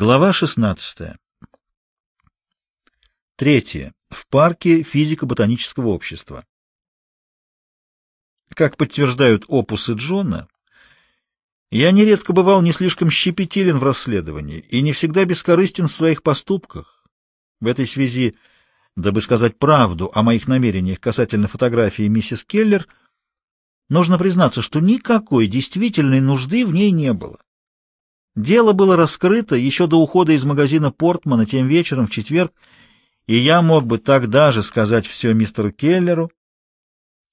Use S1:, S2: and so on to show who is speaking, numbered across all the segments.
S1: Глава 16. Третье. В парке физико-ботанического общества. Как подтверждают опусы Джона, я нередко бывал не слишком щепетилен в расследовании и не всегда бескорыстен в своих поступках. В этой связи, дабы сказать правду о моих намерениях касательно фотографии миссис Келлер, нужно признаться, что никакой действительной нужды в ней не было. Дело было раскрыто еще до ухода из магазина Портмана тем вечером в четверг, и я мог бы тогда же сказать все мистеру Келлеру,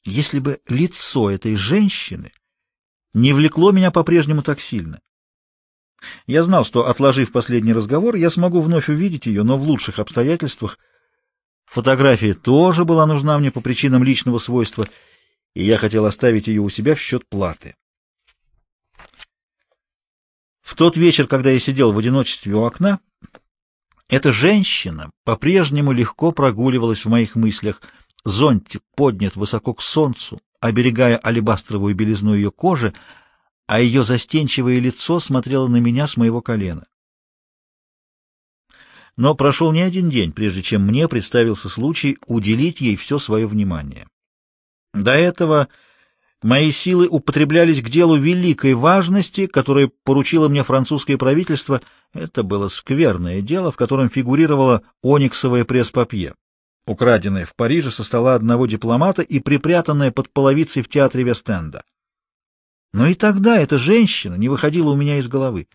S1: если бы лицо этой женщины не влекло меня по-прежнему так сильно. Я знал, что, отложив последний разговор, я смогу вновь увидеть ее, но в лучших обстоятельствах. Фотография тоже была нужна мне по причинам личного свойства, и я хотел оставить ее у себя в счет платы. В тот вечер, когда я сидел в одиночестве у окна, эта женщина по-прежнему легко прогуливалась в моих мыслях. Зонтик поднят высоко к солнцу, оберегая алебастровую белизну ее кожи, а ее застенчивое лицо смотрело на меня с моего колена. Но прошел не один день, прежде чем мне представился случай уделить ей все свое внимание. До этого Мои силы употреблялись к делу великой важности, которое поручило мне французское правительство. Это было скверное дело, в котором фигурировало ониксовое пресс-папье, украденное в Париже со стола одного дипломата и припрятанное под половицей в театре Вестенда. Но и тогда эта женщина не выходила у меня из головы.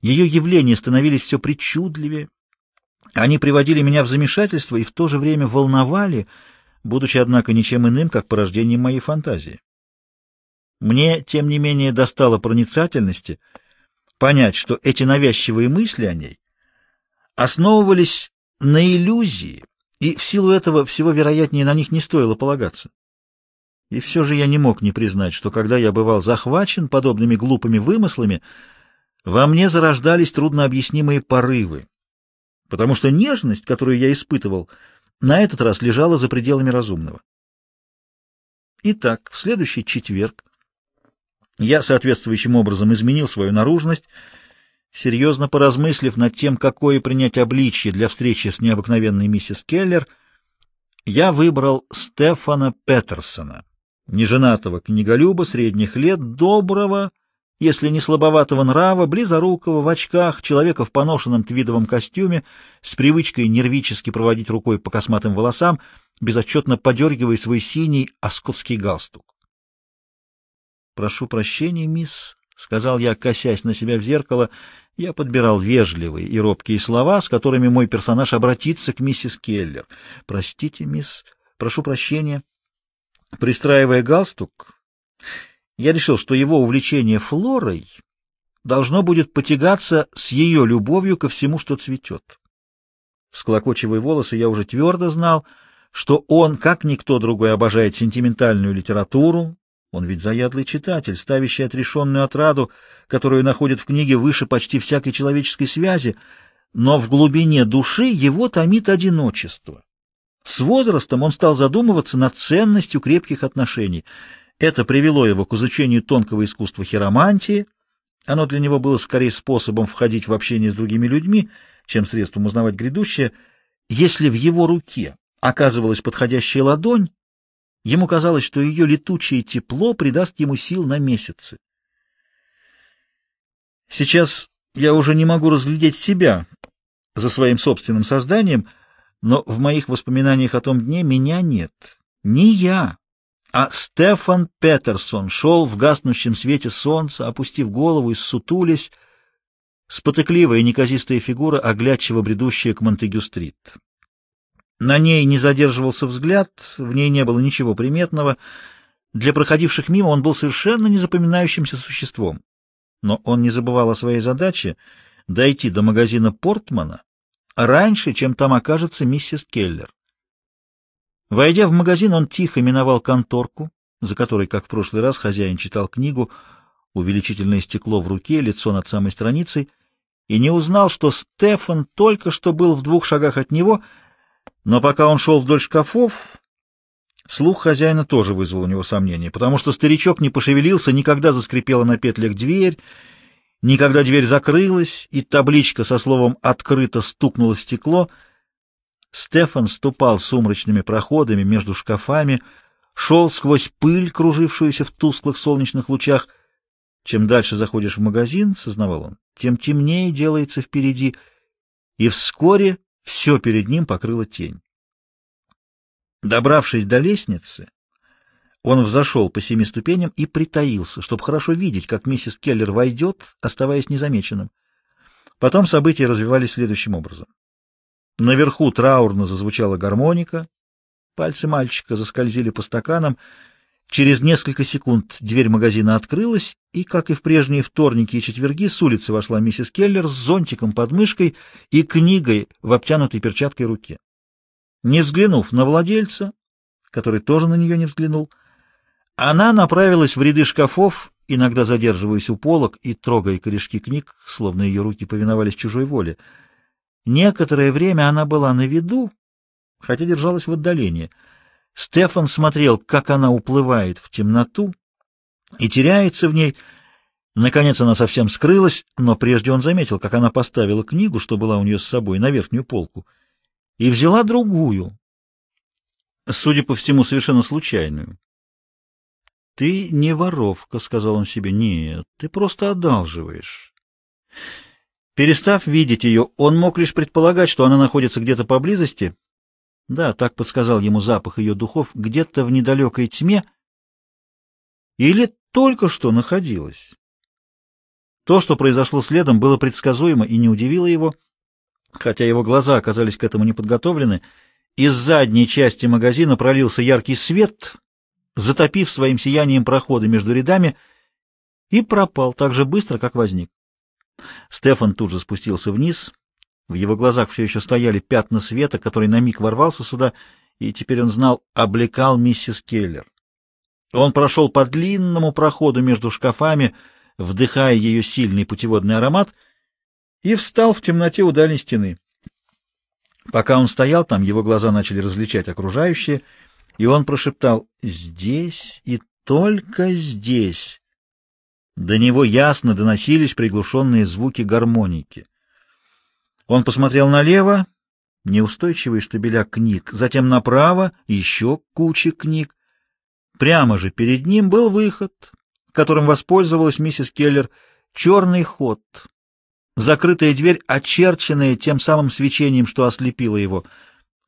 S1: Ее явления становились все причудливее. Они приводили меня в замешательство и в то же время волновали, будучи, однако, ничем иным, как порождением моей фантазии. Мне, тем не менее, достало проницательности понять, что эти навязчивые мысли о ней основывались на иллюзии, и в силу этого всего вероятнее на них не стоило полагаться. И все же я не мог не признать, что когда я бывал захвачен подобными глупыми вымыслами, во мне зарождались труднообъяснимые порывы, потому что нежность, которую я испытывал, на этот раз лежала за пределами разумного. Итак, в следующий четверг я соответствующим образом изменил свою наружность, серьезно поразмыслив над тем, какое принять обличье для встречи с необыкновенной миссис Келлер, я выбрал Стефана Петерсона, неженатого книголюба средних лет, доброго, если не слабоватого нрава, близорукого, в очках, человека в поношенном твидовом костюме, с привычкой нервически проводить рукой по косматым волосам, безотчетно подергивая свой синий оскотский галстук. «Прошу прощения, мисс», — сказал я, косясь на себя в зеркало. Я подбирал вежливые и робкие слова, с которыми мой персонаж обратится к миссис Келлер. «Простите, мисс, прошу прощения». Пристраивая галстук, я решил, что его увлечение флорой должно будет потягаться с ее любовью ко всему, что цветет. Склокочивая волосы, я уже твердо знал, что он, как никто другой, обожает сентиментальную литературу, он ведь заядлый читатель, ставящий отрешенную отраду, которую находит в книге выше почти всякой человеческой связи, но в глубине души его томит одиночество. С возрастом он стал задумываться над ценностью крепких отношений. Это привело его к изучению тонкого искусства хиромантии. Оно для него было скорее способом входить в общение с другими людьми, чем средством узнавать грядущее. Если в его руке оказывалась подходящая ладонь, Ему казалось, что ее летучее тепло придаст ему сил на месяцы. Сейчас я уже не могу разглядеть себя за своим собственным созданием, но в моих воспоминаниях о том дне меня нет. Не я, а Стефан Петерсон шел в гаснущем свете солнца, опустив голову и ссутулясь, спотыкливая неказистая фигура, оглядчиво бредущая к Монтегю-стрит. На ней не задерживался взгляд, в ней не было ничего приметного. Для проходивших мимо он был совершенно незапоминающимся существом. Но он не забывал о своей задаче — дойти до магазина Портмана раньше, чем там окажется миссис Келлер. Войдя в магазин, он тихо миновал конторку, за которой, как в прошлый раз, хозяин читал книгу, увеличительное стекло в руке, лицо над самой страницей, и не узнал, что Стефан только что был в двух шагах от него — но пока он шел вдоль шкафов, слух хозяина тоже вызвал у него сомнения, потому что старичок не пошевелился, никогда заскрипела на петлях дверь, ни когда дверь закрылась, и табличка со словом «открыто» стукнула в стекло. Стефан ступал сумрачными проходами между шкафами, шел сквозь пыль, кружившуюся в тусклых солнечных лучах. Чем дальше заходишь в магазин, — сознавал он, — тем темнее делается впереди, и вскоре все перед ним покрыло тень. Добравшись до лестницы, он взошел по семи ступеням и притаился, чтобы хорошо видеть, как миссис Келлер войдет, оставаясь незамеченным. Потом события развивались следующим образом. Наверху траурно зазвучала гармоника, пальцы мальчика заскользили по стаканам. Через несколько секунд дверь магазина открылась, и, как и в прежние вторники и четверги, с улицы вошла миссис Келлер с зонтиком под мышкой и книгой в обтянутой перчаткой руке. Не взглянув на владельца, который тоже на нее не взглянул, она направилась в ряды шкафов, иногда задерживаясь у полок и трогая корешки книг, словно ее руки повиновались чужой воле. Некоторое время она была на виду, хотя держалась в отдалении. Стефан смотрел, как она уплывает в темноту и теряется в ней. Наконец она совсем скрылась, но прежде он заметил, как она поставила книгу, что была у нее с собой, на верхнюю полку, и взяла другую, судя по всему, совершенно случайную. «Ты не воровка», — сказал он себе. «Нет, ты просто одалживаешь». Перестав видеть ее, он мог лишь предполагать, что она находится где-то поблизости. Да, так подсказал ему запах ее духов, где-то в недалекой тьме. Или только что находилась. То, что произошло следом, было предсказуемо и не удивило его, хотя его глаза оказались к этому неподготовлены. Из задней части магазина пролился яркий свет, затопив своим сиянием проходы между рядами, и пропал так же быстро, как возник. Стефан тут же спустился вниз. В его глазах все еще стояли пятна света, который на миг ворвался сюда, и теперь он знал, облекал миссис Келлер. Он прошел по длинному проходу между шкафами, вдыхая ее сильный путеводный аромат, и встал в темноте у дальней стены. Пока он стоял там, его глаза начали различать окружающее — и он прошептал «Здесь и только здесь». До него ясно доносились приглушенные звуки гармоники. Он посмотрел налево, неустойчивые штабеля книг, затем направо, еще куча книг. Прямо же перед ним был выход, которым воспользовалась миссис Келлер, черный ход. Закрытая дверь, очерченная тем самым свечением, что ослепило его.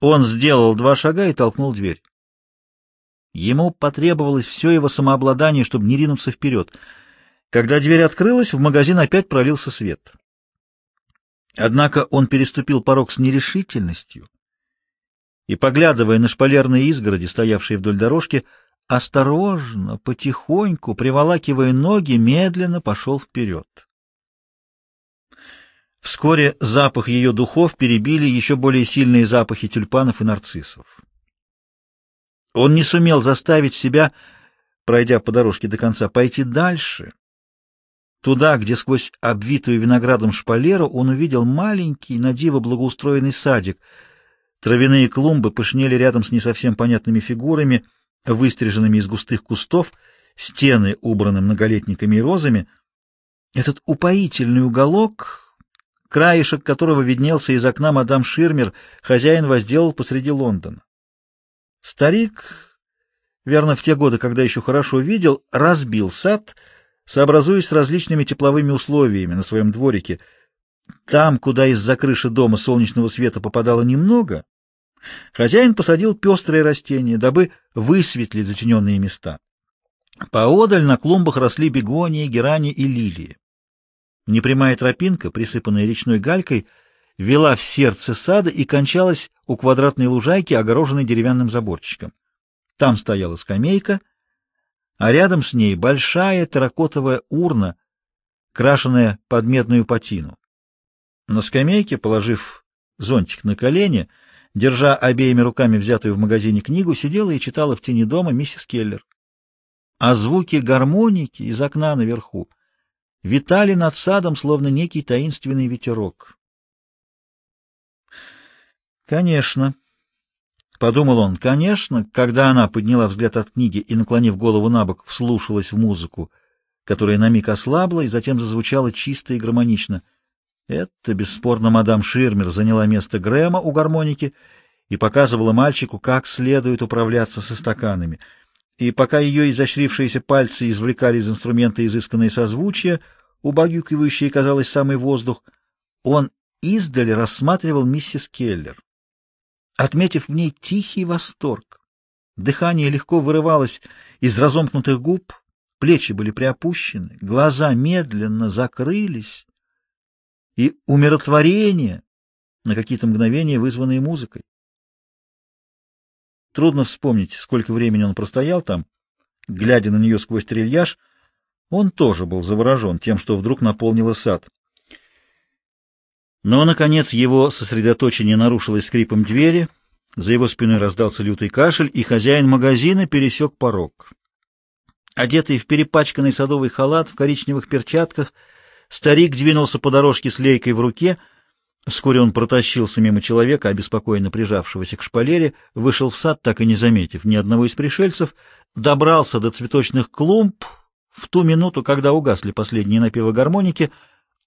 S1: Он сделал два шага и толкнул дверь. Ему потребовалось все его самообладание, чтобы не ринуться вперед. Когда дверь открылась, в магазин опять пролился свет. Однако он переступил порог с нерешительностью и, поглядывая на шпалерные изгороди, стоявшие вдоль дорожки, осторожно, потихоньку, приволакивая ноги, медленно пошел вперед. Вскоре запах ее духов перебили еще более сильные запахи тюльпанов и нарциссов. Он не сумел заставить себя, пройдя по дорожке до конца, пойти дальше. Туда, где сквозь обвитую виноградом шпалеру он увидел маленький, на диво благоустроенный садик. Травяные клумбы пышнели рядом с не совсем понятными фигурами, выстриженными из густых кустов, стены убраны многолетниками и розами. Этот упоительный уголок, краешек которого виднелся из окна мадам Ширмер, хозяин возделал посреди Лондона. Старик, верно, в те годы, когда еще хорошо видел, разбил сад, сообразуясь с различными тепловыми условиями на своем дворике. Там, куда из-за крыши дома солнечного света попадало немного, хозяин посадил пестрые растения, дабы высветлить затененные места. Поодаль на клумбах росли бегонии, герани и лилии. Непрямая тропинка, присыпанная речной галькой, вела в сердце сада и кончалась у квадратной лужайки, огороженной деревянным заборчиком. Там стояла скамейка, а рядом с ней большая терракотовая урна, крашенная под медную патину. На скамейке, положив зонтик на колени, держа обеими руками взятую в магазине книгу, сидела и читала в тени дома миссис Келлер. А звуки гармоники из окна наверху витали над садом, словно некий таинственный ветерок. Конечно, — подумал он, — конечно, когда она подняла взгляд от книги и, наклонив голову на бок, вслушалась в музыку, которая на миг ослабла и затем зазвучала чисто и гармонично. Это, бесспорно, мадам Ширмер заняла место Грэма у гармоники и показывала мальчику, как следует управляться со стаканами. И пока ее изощрившиеся пальцы извлекали из инструмента изысканные созвучия, убаюкивающие, казалось, самый воздух, он издали рассматривал миссис Келлер, отметив в ней тихий восторг. Дыхание легко вырывалось из разомкнутых губ, плечи были приопущены, глаза медленно закрылись, и умиротворение, на какие-то мгновения вызванные музыкой. Трудно вспомнить, сколько времени он простоял там, глядя на нее сквозь трильяж, он тоже был заворожен тем, что вдруг наполнило сад. Но, наконец, его сосредоточение нарушилось скрипом двери, за его спиной раздался лютый кашель, и хозяин магазина пересек порог. Одетый в перепачканный садовый халат, в коричневых перчатках, старик двинулся по дорожке с лейкой в руке. Вскоре он протащился мимо человека, обеспокоенно прижавшегося к шпалере, вышел в сад, так и не заметив ни одного из пришельцев, добрался до цветочных клумб в ту минуту, когда угасли последние напевы гармоники,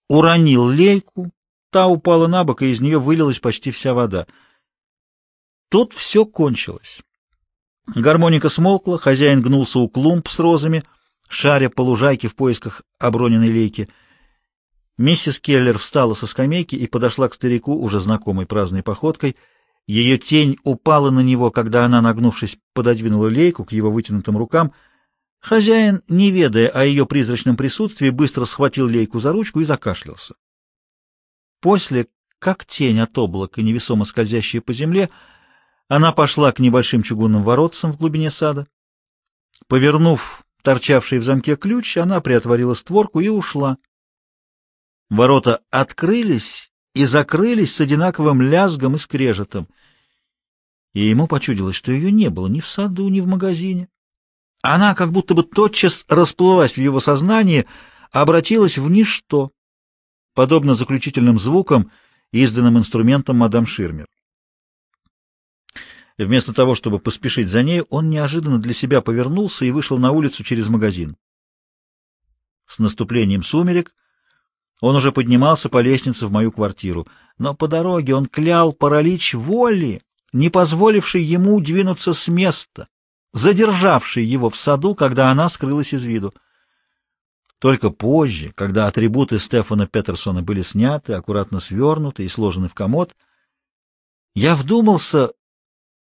S1: уронил лейку, та упала на бок, и из нее вылилась почти вся вода. Тут все кончилось. Гармоника смолкла, хозяин гнулся у клумб с розами, шаря по лужайке в поисках оброненной лейки. Миссис Келлер встала со скамейки и подошла к старику уже знакомой праздной походкой. Ее тень упала на него, когда она, нагнувшись, пододвинула лейку к его вытянутым рукам. Хозяин, не ведая о ее призрачном присутствии, быстро схватил лейку за ручку и закашлялся. После, как тень от облака, невесомо скользящая по земле, она пошла к небольшим чугунным воротцам в глубине сада. Повернув торчавший в замке ключ, она приотворила створку и ушла. Ворота открылись и закрылись с одинаковым лязгом и скрежетом. И ему почудилось, что ее не было ни в саду, ни в магазине. Она как будто бы тотчас расплылась в его сознании, обратилась в ничто, подобно заключительным звукам, изданным инструментом мадам Ширмер. Вместо того, чтобы поспешить за ней, он неожиданно для себя повернулся и вышел на улицу через магазин. С наступлением сумерек он уже поднимался по лестнице в мою квартиру, но по дороге он клял паралич воли, не позволивший ему двинуться с места, задержавший его в саду, когда она скрылась из виду. Только позже, когда атрибуты Стефана Петерсона были сняты, аккуратно свернуты и сложены в комод, я вдумался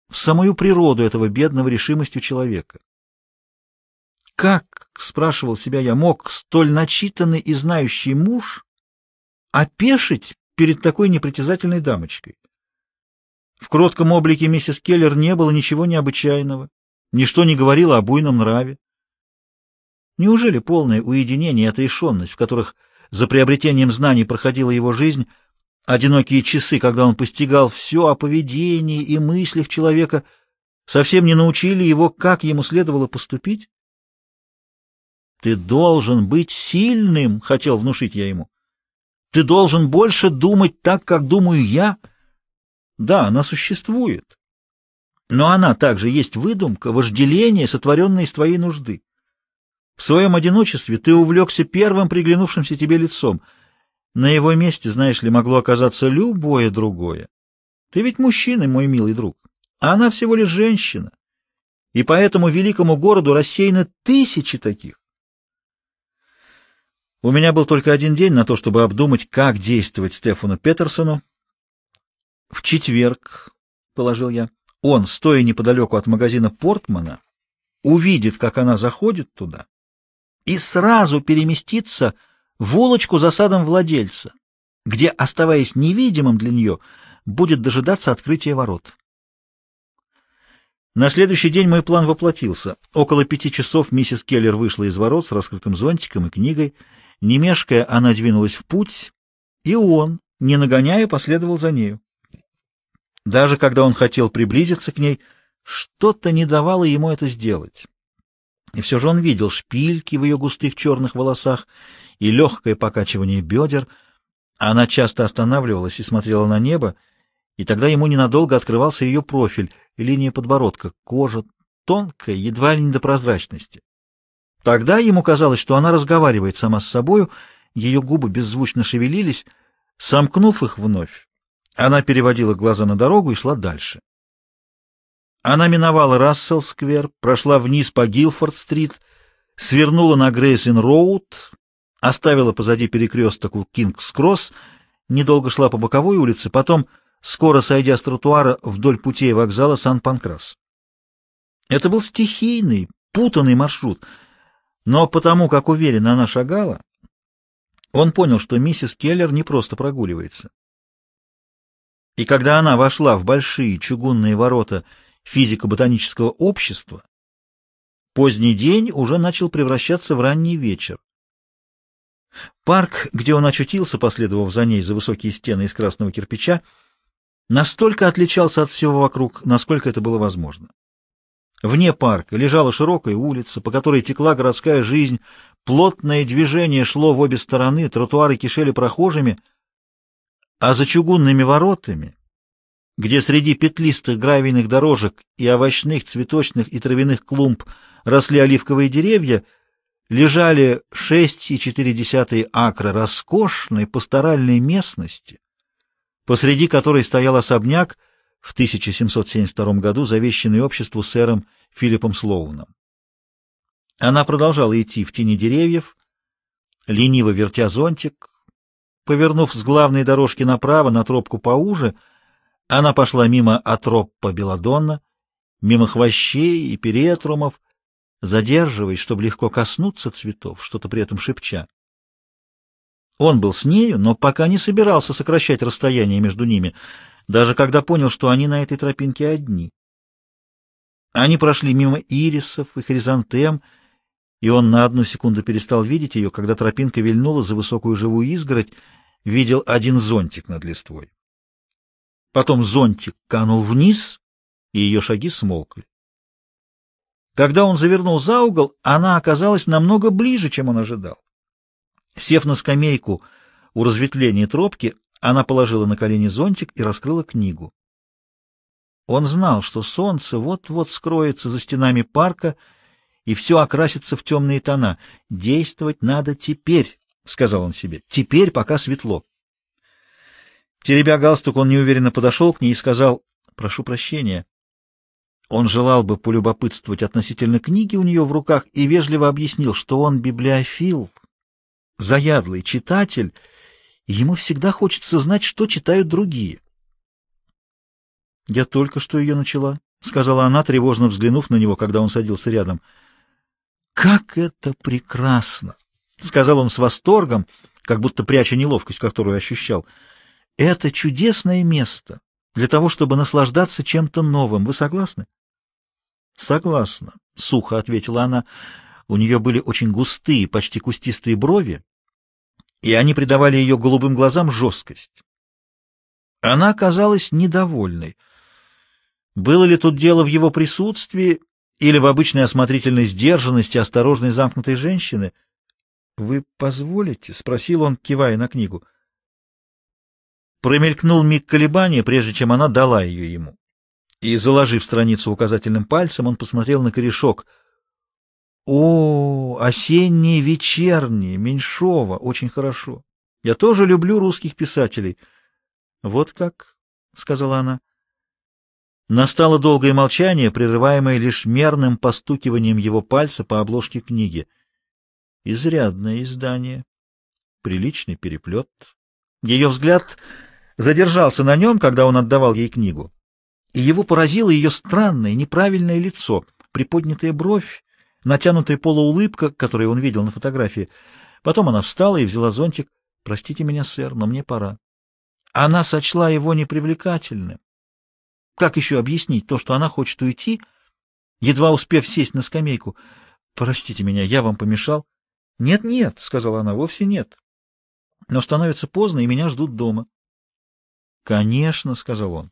S1: в самую природу этого бедного решимостью человека. Как, спрашивал себя я, мог столь начитанный и знающий муж опешить перед такой непритязательной дамочкой? В кротком облике миссис Келлер не было ничего необычайного, ничто не говорило о буйном нраве. Неужели полное уединение и отрешенность, в которых за приобретением знаний проходила его жизнь, Одинокие часы, когда он постигал все о поведении и мыслях человека, совсем не научили его, как ему следовало поступить? «Ты должен быть сильным», — хотел внушить я ему. «Ты должен больше думать так, как думаю я». Да, она существует. Но она также есть выдумка, вожделение, сотворенное из твоей нужды. В своем одиночестве ты увлекся первым приглянувшимся тебе лицом — на его месте, знаешь ли, могло оказаться любое другое. Ты ведь мужчина, мой милый друг, а она всего лишь женщина. И по этому великому городу рассеяны тысячи таких. У меня был только один день на то, чтобы обдумать, как действовать Стефану Петерсону. В четверг, — положил я, — он, стоя неподалеку от магазина Портмана, увидит, как она заходит туда, и сразу переместится в улочку за садом владельца, где, оставаясь невидимым для нее, будет дожидаться открытия ворот. На следующий день мой план воплотился. Около пяти часов миссис Келлер вышла из ворот с раскрытым зонтиком и книгой. Не мешкая, она двинулась в путь, и он, не нагоняя, последовал за нею. Даже когда он хотел приблизиться к ней, что-то не давало ему это сделать. И все же он видел шпильки в ее густых черных волосах и легкое покачивание бедер. Она часто останавливалась и смотрела на небо, и тогда ему ненадолго открывался ее профиль, линия подбородка, кожа тонкая, едва ли не до прозрачности. Тогда ему казалось, что она разговаривает сама с собою, ее губы беззвучно шевелились. Сомкнув их вновь, она переводила глаза на дорогу и шла дальше. Она миновала Рассел-сквер, прошла вниз по Гилфорд-стрит, свернула на Грейсин-роуд, оставила позади перекресток у Кингс-кросс, недолго шла по боковой улице, потом, скоро сойдя с тротуара, вдоль путей вокзала Сан-Панкрас. Это был стихийный, путанный маршрут, но потому, как уверенно она шагала, он понял, что миссис Келлер не просто прогуливается. И когда она вошла в большие чугунные ворота физико-ботанического общества, поздний день уже начал превращаться в ранний вечер. Парк, где он очутился, последовав за ней за высокие стены из красного кирпича, настолько отличался от всего вокруг, насколько это было возможно. Вне парка лежала широкая улица, по которой текла городская жизнь, плотное движение шло в обе стороны, тротуары кишели прохожими, а за чугунными воротами, где среди петлистых гравийных дорожек и овощных, цветочных и травяных клумб росли оливковые деревья, лежали 6,4 акра роскошной пасторальной местности, посреди которой стоял особняк, в 1772 году завещанный обществу сэром Филиппом Слоуном. Она продолжала идти в тени деревьев, лениво вертя зонтик. Повернув с главной дорожки направо на тропку поуже, она пошла мимо Атроппа Беладонна, мимо хвощей и перетрумов, задерживаясь, чтобы легко коснуться цветов, что-то при этом шепча. Он был с нею, но пока не собирался сокращать расстояние между ними, даже когда понял, что они на этой тропинке одни. Они прошли мимо ирисов и хризантем, и он на одну секунду перестал видеть ее, когда тропинка вильнула за высокую живую изгородь, видел один зонтик над листвой. Потом зонтик канул вниз, и ее шаги смолкли. Когда он завернул за угол, она оказалась намного ближе, чем он ожидал. Сев на скамейку у разветвления тропки, она положила на колени зонтик и раскрыла книгу. Он знал, что солнце вот-вот скроется за стенами парка, и все окрасится в темные тона. «Действовать надо теперь», — сказал он себе, — «теперь, пока светло». Теребя галстук, он неуверенно подошел к ней и сказал, «Прошу прощения». Он желал бы полюбопытствовать относительно книги у нее в руках и вежливо объяснил, что он библиофил, заядлый читатель, Ему всегда хочется знать, что читают другие. «Я только что ее начала», — сказала она, тревожно взглянув на него, когда он садился рядом. «Как это прекрасно!» — сказал он с восторгом, как будто пряча неловкость, которую ощущал. «Это чудесное место для того, чтобы наслаждаться чем-то новым. Вы согласны?» «Согласна», — сухо ответила она. У нее были очень густые, почти кустистые брови, и они придавали ее голубым глазам жесткость. Она казалась недовольной. Было ли тут дело в его присутствии или в обычной осмотрительной сдержанности осторожной замкнутой женщины? — Вы позволите? — спросил он, кивая на книгу. Промелькнул миг колебания, прежде чем она дала ее ему. И, заложив страницу указательным пальцем, он посмотрел на корешок — о, осенние вечерние, Меньшова, очень хорошо. Я тоже люблю русских писателей. Вот как, — сказала она. Настало долгое молчание, прерываемое лишь мерным постукиванием его пальца по обложке книги. Изрядное издание. Приличный переплет. Ее взгляд задержался на нем, когда он отдавал ей книгу. И его поразило ее странное, неправильное лицо, приподнятая бровь, натянутая полуулыбка, которую он видел на фотографии. Потом она встала и взяла зонтик. «Простите меня, сэр, но мне пора». Она сочла его непривлекательным. Как еще объяснить то, что она хочет уйти, едва успев сесть на скамейку? «Простите меня, я вам помешал?» «Нет-нет», — сказала она, — «вовсе нет. Но становится поздно, и меня ждут дома». «Конечно», — сказал он.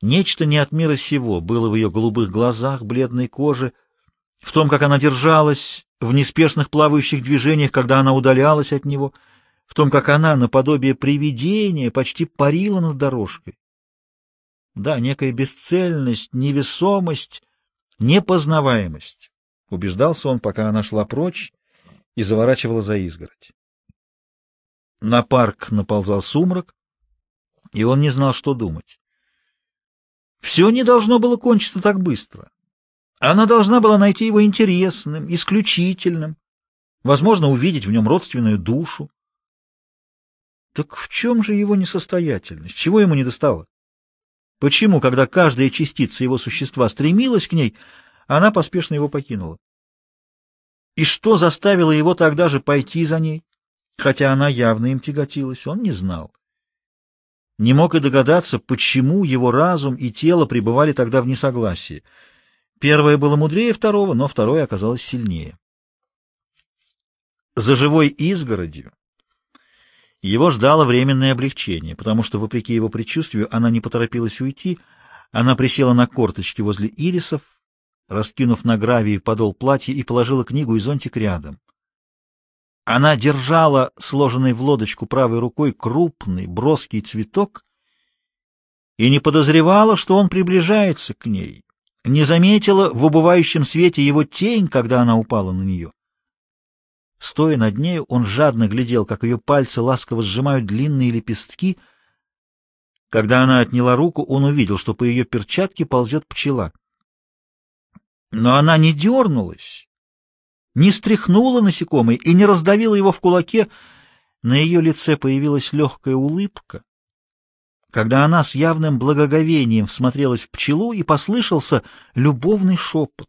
S1: Нечто не от мира сего было в ее голубых глазах, бледной коже — в том, как она держалась, в неспешных плавающих движениях, когда она удалялась от него, в том, как она, наподобие привидения, почти парила над дорожкой. Да, некая бесцельность, невесомость, непознаваемость. убеждался он, пока она шла прочь и заворачивала за изгородь. На парк наползал сумрак, и он не знал, что думать. Все не должно было кончиться так быстро. Она должна была найти его интересным, исключительным, возможно, увидеть в нем родственную душу. Так в чем же его несостоятельность? Чего ему не достало? Почему, когда каждая частица его существа стремилась к ней, она поспешно его покинула? И что заставило его тогда же пойти за ней? Хотя она явно им тяготилась, он не знал. Не мог и догадаться, почему его разум и тело пребывали тогда в несогласии. Первое было мудрее второго, но второе оказалось сильнее. За живой изгородью его ждало временное облегчение, потому что, вопреки его предчувствию, она не поторопилась уйти. Она присела на корточки возле ирисов, раскинув на гравии подол платья, и положила книгу и зонтик рядом. Она держала сложенный в лодочку правой рукой крупный, броский цветок и не подозревала, что он приближается к ней, не заметила в убывающем свете его тень, когда она упала на нее. Стоя над нею, он жадно глядел, как ее пальцы ласково сжимают длинные лепестки. Когда она отняла руку, он увидел, что по ее перчатке ползет пчела. Но она не дернулась, не стряхнула насекомый и не раздавила его в кулаке. На ее лице появилась легкая улыбка, когда она с явным благоговением всмотрелась в пчелу и послышался любовный шепот.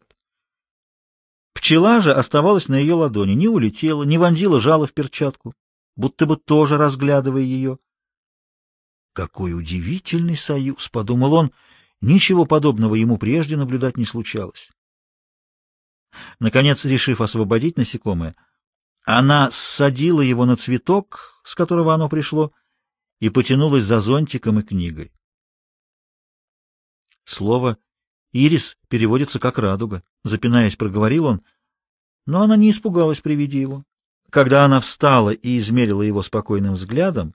S1: Пчела же оставалась на ее ладони, не улетела, не вонзила жало в перчатку, будто бы тоже разглядывая ее. «Какой удивительный союз!» — подумал он. Ничего подобного ему прежде наблюдать не случалось. Наконец, решив освободить насекомое, она ссадила его на цветок, с которого оно пришло, и потянулась за зонтиком и книгой. Слово «ирис» переводится как «радуга», — запинаясь, проговорил он — но она не испугалась при виде его. Когда она встала и измерила его спокойным взглядом,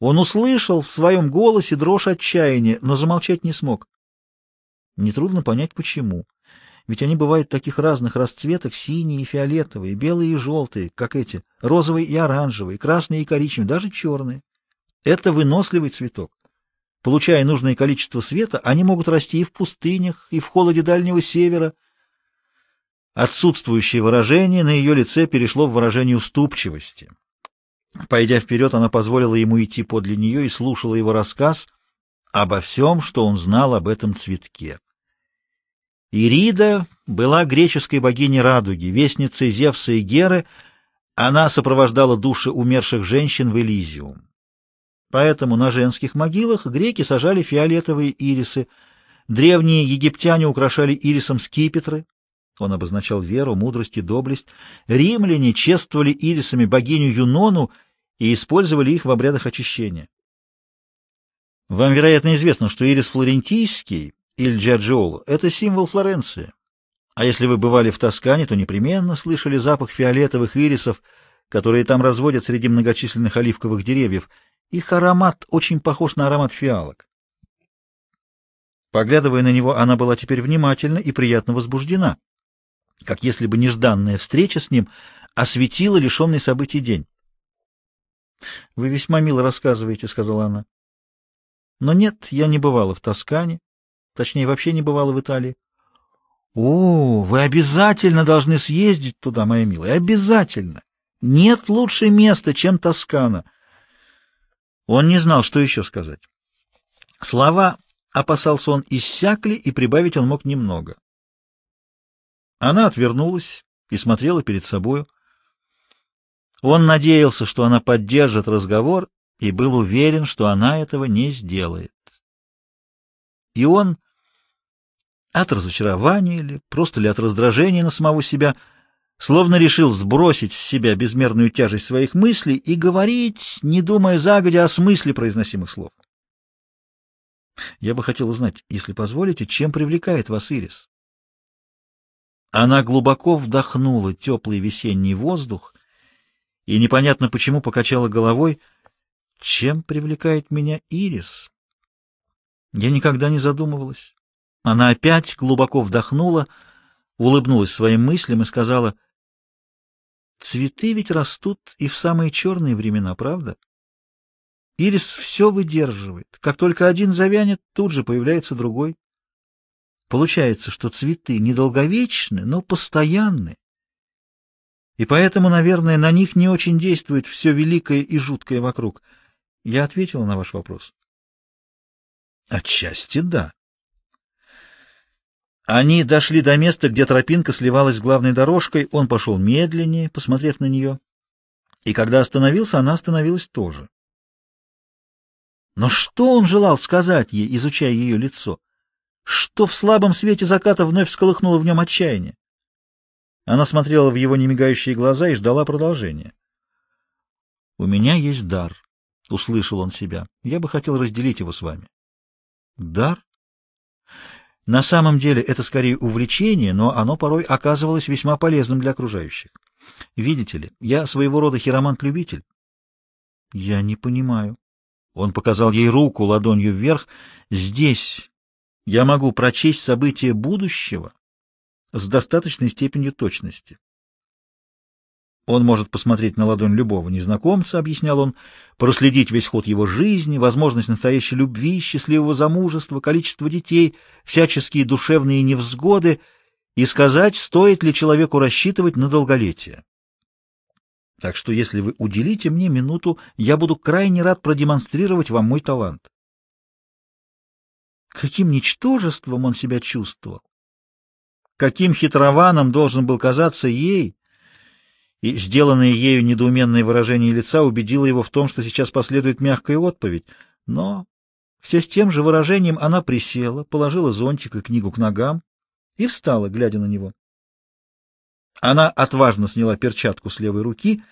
S1: он услышал в своем голосе дрожь отчаяния, но замолчать не смог. Нетрудно понять, почему. Ведь они бывают таких разных расцветок, синие и фиолетовые, белые и желтые, как эти, розовые и оранжевые, красные и коричневые, даже черные. Это выносливый цветок. Получая нужное количество света, они могут расти и в пустынях, и в холоде Дальнего Севера, Отсутствующее выражение на ее лице перешло в выражение уступчивости. Пойдя вперед, она позволила ему идти подле нее и слушала его рассказ обо всем, что он знал об этом цветке. Ирида была греческой богиней радуги, вестницей Зевса и Геры, она сопровождала души умерших женщин в Элизиум. Поэтому на женских могилах греки сажали фиолетовые ирисы, древние египтяне украшали ирисом скипетры, он обозначал веру, мудрость и доблесть. Римляне чествовали ирисами богиню Юнону и использовали их в обрядах очищения. Вам, вероятно, известно, что ирис флорентийский, или Джаджиоло, это символ Флоренции. А если вы бывали в Тоскане, то непременно слышали запах фиолетовых ирисов, которые там разводят среди многочисленных оливковых деревьев. Их аромат очень похож на аромат фиалок. Поглядывая на него, она была теперь внимательна и приятно возбуждена как если бы нежданная встреча с ним осветила лишенный событий день. — Вы весьма мило рассказываете, — сказала она. — Но нет, я не бывала в Тоскане, точнее, вообще не бывала в Италии. — О, вы обязательно должны съездить туда, моя милая, обязательно! Нет лучше места, чем Тоскана. Он не знал, что еще сказать. Слова, опасался он, иссякли, и прибавить он мог немного. Она отвернулась и смотрела перед собою. Он надеялся, что она поддержит разговор, и был уверен, что она этого не сделает. И он, от разочарования или просто ли от раздражения на самого себя, словно решил сбросить с себя безмерную тяжесть своих мыслей и говорить, не думая загодя о смысле произносимых слов. Я бы хотел узнать, если позволите, чем привлекает вас Ирис? Она глубоко вдохнула теплый весенний воздух и непонятно почему покачала головой. Чем привлекает меня ирис? Я никогда не задумывалась. Она опять глубоко вдохнула. улыбнулась своим мыслям и сказала, «Цветы ведь растут и в самые черные времена, правда? Ирис все выдерживает. Как только один завянет, тут же появляется другой. Получается, что цветы недолговечны, но постоянны. И поэтому, наверное, на них не очень действует все великое и жуткое вокруг. Я ответила на ваш вопрос. Отчасти да. Они дошли до места, где тропинка сливалась с главной дорожкой. Он пошел медленнее, посмотрев на нее. И когда остановился, она остановилась тоже. Но что он желал сказать ей, изучая ее лицо? Что в слабом свете заката вновь всколыхнуло в нем отчаяние? Она смотрела в его немигающие глаза и ждала продолжения. «У меня есть дар», — услышал он себя. «Я бы хотел разделить его с вами». «Дар?» На самом деле это скорее увлечение, но оно порой оказывалось весьма полезным для окружающих. Видите ли, я своего рода хиромант-любитель. Я не понимаю. Он показал ей руку ладонью вверх. Здесь я могу прочесть события будущего с достаточной степенью точности. Он может посмотреть на ладонь любого незнакомца, объяснял он, проследить весь ход его жизни, возможность настоящей любви, счастливого замужества, количество детей, всяческие душевные невзгоды и сказать, стоит ли человеку рассчитывать на долголетие. Так что, если вы уделите мне минуту, я буду крайне рад продемонстрировать вам мой талант. Каким ничтожеством он себя чувствовал! Каким хитрованом должен был казаться ей! И сделанное ею недоуменное выражение лица убедило его в том, что сейчас последует мягкая отповедь. Но все с тем же выражением она присела, положила зонтик и книгу к ногам и встала, глядя на него. Она отважно сняла перчатку с левой руки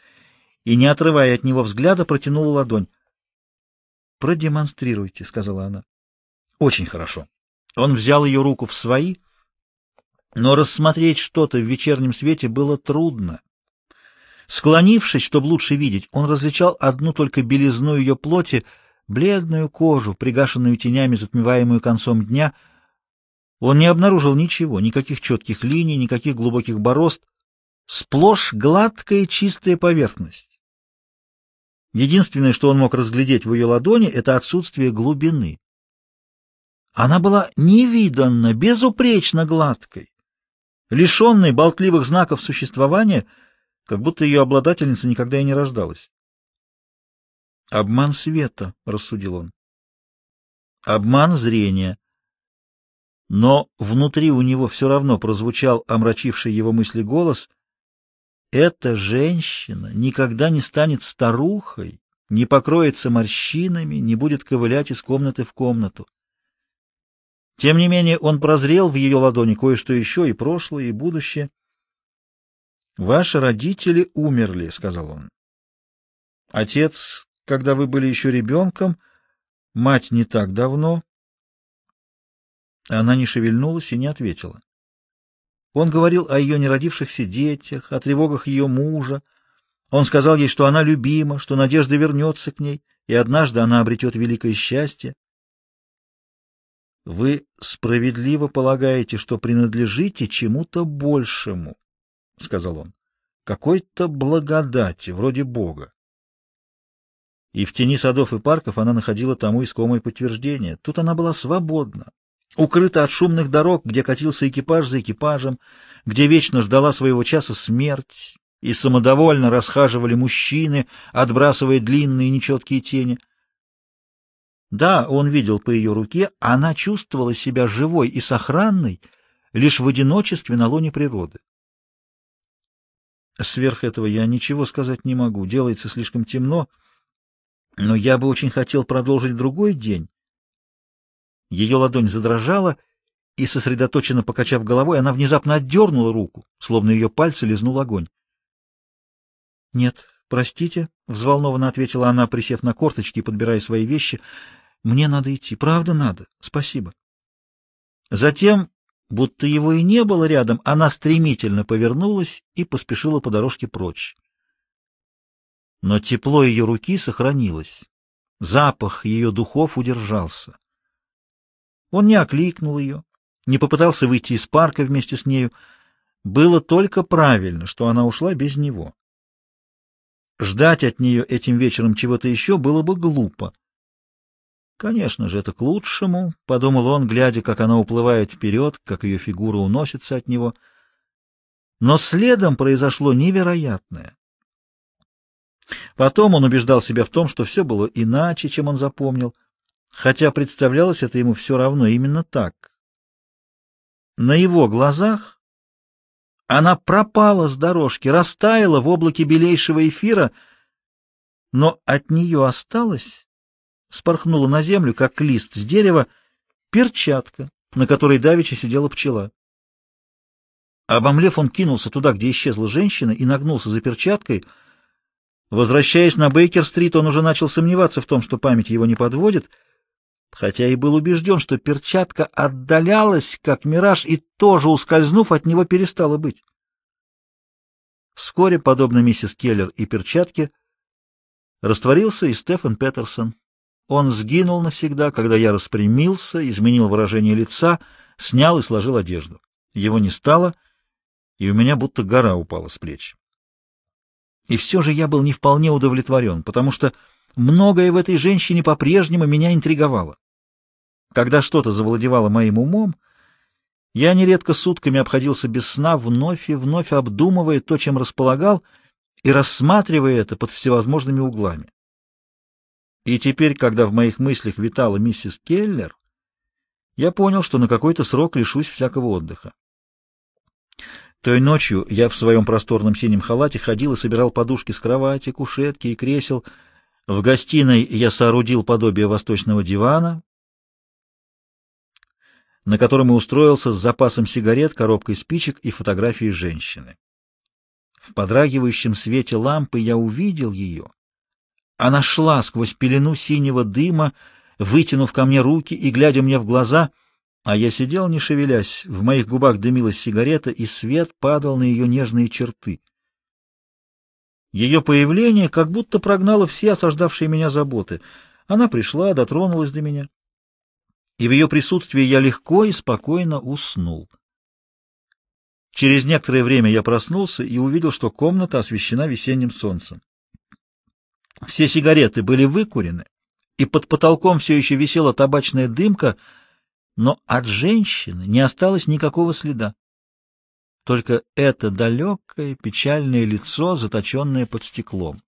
S1: и, не отрывая от него взгляда, протянула ладонь. «Продемонстрируйте», — сказала она. «Очень хорошо». Он взял ее руку в свои, но рассмотреть что-то в вечернем свете было трудно. Склонившись, чтобы лучше видеть, он различал одну только белизну ее плоти, бледную кожу, пригашенную тенями, затмеваемую концом дня. Он не обнаружил ничего, никаких четких линий, никаких глубоких борозд, сплошь гладкая чистая поверхность. Единственное, что он мог разглядеть в ее ладони, это отсутствие глубины. Она была невиданно, безупречно гладкой, лишенной болтливых знаков существования, как будто ее обладательница никогда и не рождалась. «Обман света», — рассудил он. «Обман зрения». Но внутри у него все равно прозвучал омрачивший его мысли голос — эта женщина никогда не станет старухой, не покроется морщинами, не будет ковылять из комнаты в комнату. Тем не менее он прозрел в ее ладони кое-что еще, и прошлое, и будущее. «Ваши родители умерли», — сказал он. «Отец, когда вы были еще ребенком, мать не так давно». Она не шевельнулась и не ответила. Он говорил о ее неродившихся детях, о тревогах ее мужа. Он сказал ей, что она любима, что надежда вернется к ней, и однажды она обретет великое счастье. Вы справедливо полагаете, что принадлежите чему-то большему, — сказал он, — какой-то благодати, вроде Бога. И в тени садов и парков она находила тому искомое подтверждение. Тут она была свободна, укрыта от шумных дорог, где катился экипаж за экипажем, где вечно ждала своего часа смерть, и самодовольно расхаживали мужчины, отбрасывая длинные нечеткие тени. Да, он видел по ее руке, она чувствовала себя живой и сохранной лишь в одиночестве на лоне природы. Сверх этого я ничего сказать не могу, делается слишком темно, но я бы очень хотел продолжить другой день, ее ладонь задрожала, и, сосредоточенно покачав головой, она внезапно отдернула руку, словно ее пальцы лизнул огонь. — Нет, простите, — взволнованно ответила она, присев на корточки и подбирая свои вещи. — Мне надо идти. Правда надо. Спасибо. Затем, будто его и не было рядом, она стремительно повернулась и поспешила по дорожке прочь. Но тепло ее руки сохранилось. Запах ее духов удержался. Он не окликнул ее, не попытался выйти из парка вместе с нею. Было только правильно, что она ушла без него. Ждать от нее этим вечером чего-то еще было бы глупо. Конечно же, это к лучшему, — подумал он, глядя, как она уплывает вперед, как ее фигура уносится от него. Но следом произошло невероятное. Потом он убеждал себя в том, что все было иначе, чем он запомнил, хотя представлялось это ему все равно именно так. На его глазах она пропала с дорожки, растаяла в облаке белейшего эфира, но от нее осталась, спорхнула на землю, как лист с дерева, перчатка, на которой давеча сидела пчела. Обомлев, он кинулся туда, где исчезла женщина, и нагнулся за перчаткой. Возвращаясь на Бейкер-стрит, он уже начал сомневаться в том, что память его не подводит, хотя и был убежден, что перчатка отдалялась, как мираж, и тоже, ускользнув, от него перестала быть. Вскоре, подобно миссис Келлер и перчатке, растворился и Стефан Петерсон. Он сгинул навсегда, когда я распрямился, изменил выражение лица, снял и сложил одежду. Его не стало — и у меня будто гора упала с плеч. И все же я был не вполне удовлетворен, потому что многое в этой женщине по-прежнему меня интриговало. Когда что-то завладевало моим умом, я нередко сутками обходился без сна, вновь и вновь обдумывая то, чем располагал, и рассматривая это под всевозможными углами. И теперь, когда в моих мыслях витала миссис Келлер, я понял, что на какой-то срок лишусь всякого отдыха. Той ночью я в своем просторном синем халате ходил и собирал подушки с кровати, кушетки и кресел. В гостиной я соорудил подобие восточного дивана, на котором и устроился с запасом сигарет, коробкой спичек и фотографией женщины. В подрагивающем свете лампы я увидел ее. Она шла сквозь пелену синего дыма, вытянув ко мне руки и глядя мне в глаза — а я сидел, не шевелясь, в моих губах дымилась сигарета, и свет падал на ее нежные черты. Ее появление как будто прогнало все осаждавшие меня заботы. Она пришла, дотронулась до меня, и в ее присутствии я легко и спокойно уснул. Через некоторое время я проснулся и увидел, что комната освещена весенним солнцем. Все сигареты были выкурены, и под потолком все еще висела табачная дымка — но от женщины не осталось никакого следа. Только это далекое, печальное лицо, заточенное под стеклом.